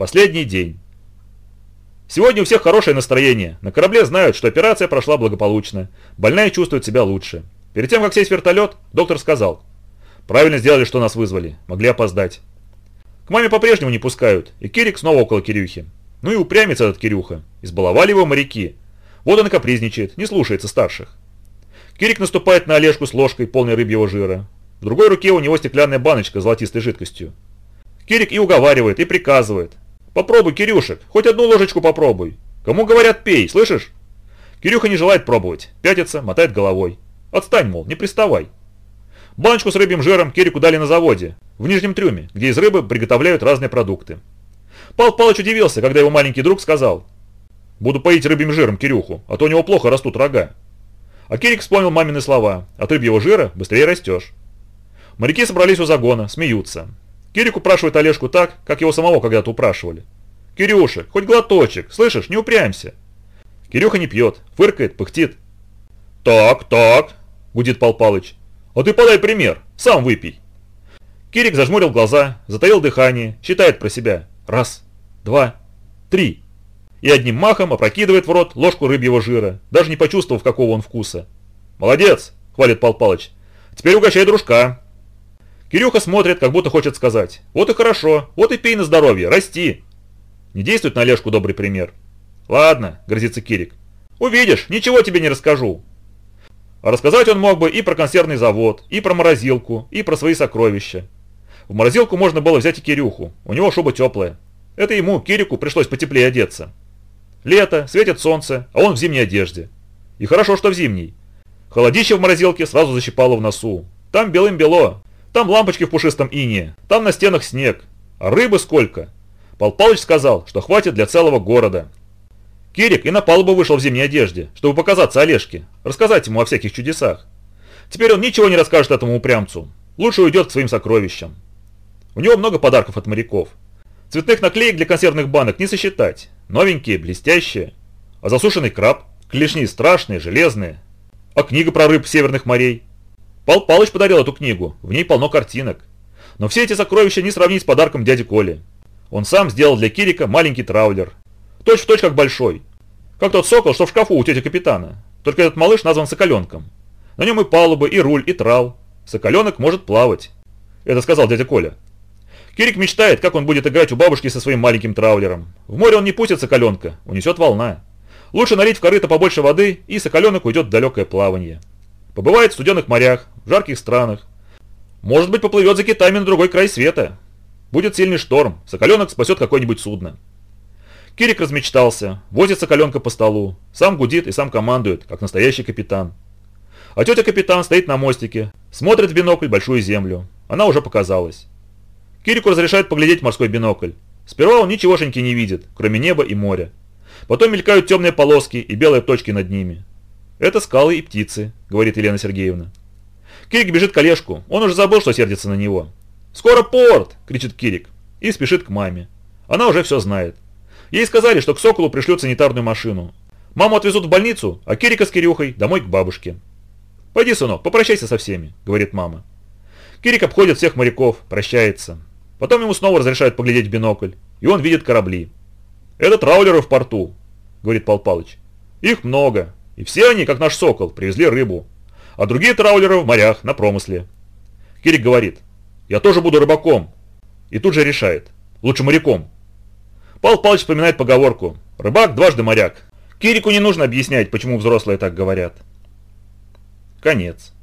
Последний день. Сегодня у всех хорошее настроение. На корабле знают, что операция прошла благополучно. Больная чувствует себя лучше. Перед тем, как сесть в вертолет, доктор сказал. Правильно сделали, что нас вызвали. Могли опоздать. К маме по-прежнему не пускают, и Кирик снова около Кирюхи. Ну и упрямец этот Кирюха. Избаловали его моряки. Вот он капризничает, не слушается старших. Кирик наступает на Олежку с ложкой, полной рыбьего жира. В другой руке у него стеклянная баночка с золотистой жидкостью. Кирик и уговаривает, и приказывает. «Попробуй, Кирюшек, хоть одну ложечку попробуй. Кому говорят, пей, слышишь?» Кирюха не желает пробовать, пятится, мотает головой. «Отстань, мол, не приставай». Баночку с рыбьим жиром Кирику дали на заводе, в нижнем трюме, где из рыбы приготовляют разные продукты. Пал Палыч удивился, когда его маленький друг сказал, «Буду поить рыбьим жиром Кирюху, а то у него плохо растут рога». А Кирик вспомнил мамины слова, «От рыбьего жира быстрее растешь». Моряки собрались у загона, смеются. Кирик упрашивает Олежку так, как его самого когда-то упрашивали. «Кирюша, хоть глоточек, слышишь, не упрямься». Кирюха не пьет, фыркает, пыхтит. «Так, так», – гудит Пал Палыч, – «а ты подай пример, сам выпей». Кирик зажмурил глаза, затаил дыхание, считает про себя. Раз, два, три. И одним махом опрокидывает в рот ложку рыбьего жира, даже не почувствовав, какого он вкуса. «Молодец!» – хвалит Пал Палыч. «Теперь угощай дружка». Кирюха смотрит, как будто хочет сказать. Вот и хорошо, вот и пей на здоровье, расти. Не действует на Олежку добрый пример. Ладно, грозится Кирик. Увидишь, ничего тебе не расскажу. А рассказать он мог бы и про консервный завод, и про морозилку, и про свои сокровища. В морозилку можно было взять и Кирюху, у него шуба теплая. Это ему, Кирику, пришлось потеплее одеться. Лето, светит солнце, а он в зимней одежде. И хорошо, что в зимней. Холодище в морозилке сразу защипало в носу. Там белым-бело, там лампочки в пушистом ине, там на стенах снег. А рыбы сколько? Пал Палыч сказал, что хватит для целого города. Кирик и на палубу вышел в зимней одежде, чтобы показаться Олежке, рассказать ему о всяких чудесах. Теперь он ничего не расскажет этому упрямцу. Лучше уйдет к своим сокровищам. У него много подарков от моряков. Цветных наклеек для консервных банок не сосчитать. Новенькие, блестящие. А засушенный краб, клешни страшные, железные. А книга про рыб северных морей. Пал Палыч подарил эту книгу, в ней полно картинок. Но все эти сокровища не сравнить с подарком дяди Коли. Он сам сделал для Кирика маленький траулер. Точь в точь как большой. Как тот сокол, что в шкафу у тети капитана. Только этот малыш назван Соколенком. На нем и палубы, и руль, и трал. Соколенок может плавать. Это сказал дядя Коля. Кирик мечтает, как он будет играть у бабушки со своим маленьким траулером. В море он не пустит Соколенка, унесет волна. Лучше налить в корыто побольше воды, и Соколенок уйдет в далекое плавание. Побывает в студенных морях, жарких странах. Может быть, поплывет за китами на другой край света. Будет сильный шторм, Соколенок спасет какое-нибудь судно. Кирик размечтался, возит Соколенка по столу, сам гудит и сам командует, как настоящий капитан. А тетя-капитан стоит на мостике, смотрит в бинокль большую землю. Она уже показалась. Кирику разрешают поглядеть морской бинокль. Сперва он ничегошеньки не видит, кроме неба и моря. Потом мелькают темные полоски и белые точки над ними. «Это скалы и птицы», — говорит Елена Сергеевна. Кирик бежит к Олежку, он уже забыл, что сердится на него. «Скоро порт!» – кричит Кирик и спешит к маме. Она уже все знает. Ей сказали, что к Соколу пришлют санитарную машину. Маму отвезут в больницу, а Кирика с Кирюхой домой к бабушке. «Пойди, сынок, попрощайся со всеми», – говорит мама. Кирик обходит всех моряков, прощается. Потом ему снова разрешают поглядеть в бинокль, и он видит корабли. «Это траулеры в порту», – говорит Пал Палыч. «Их много, и все они, как наш сокол, привезли рыбу. А другие траулеры в морях, на промысле. Кирик говорит, я тоже буду рыбаком. И тут же решает, лучше моряком. Пал Палыч вспоминает поговорку, рыбак дважды моряк. Кирику не нужно объяснять, почему взрослые так говорят. Конец.